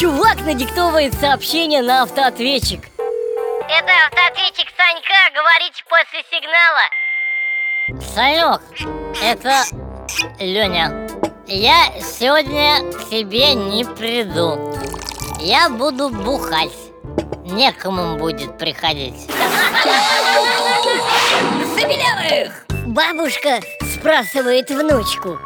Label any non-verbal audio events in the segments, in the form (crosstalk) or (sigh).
продиктовывает сообщение на автоответчик. Это автоответчик Санька, говорите после сигнала. Санек, это Леня. Я сегодня к тебе не приду. Я буду бухать. Некому будет приходить. Забелявых! Бабушка спрашивает внучку.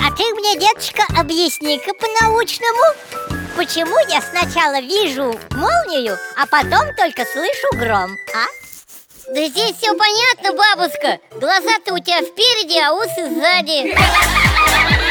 А ты мне, деточка, объясни-ка по-научному, почему я сначала вижу молнию, а потом только слышу гром, а? Да здесь все понятно, бабушка. Глаза-то у тебя впереди, а усы сзади. (laughs)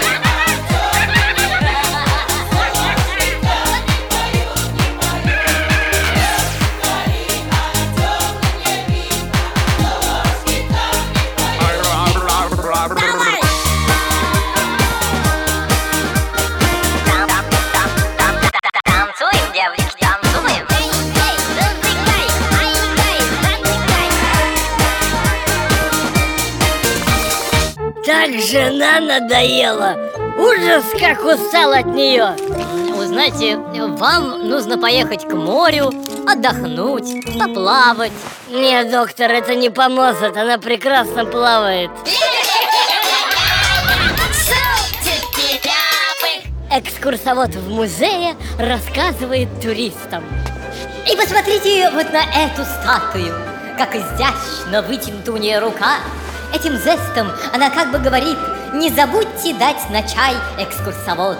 Так жена надоела. Ужас, как устал от нее. Вы знаете, вам нужно поехать к морю, отдохнуть, поплавать. Нет, доктор, это не поможет, она прекрасно плавает. Экскурсовод в музее рассказывает туристам. И посмотрите вот на эту статую, как изящно вытянута у нее рука. Этим жестом она как бы говорит, не забудьте дать на чай экскурсоводу.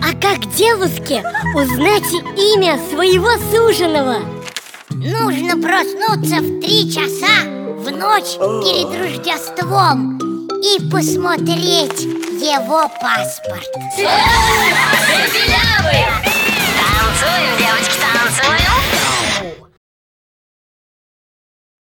А как девушке узнать имя своего суженого? Нужно проснуться в три часа в ночь перед Рождеством и посмотреть его паспорт. Танцуем,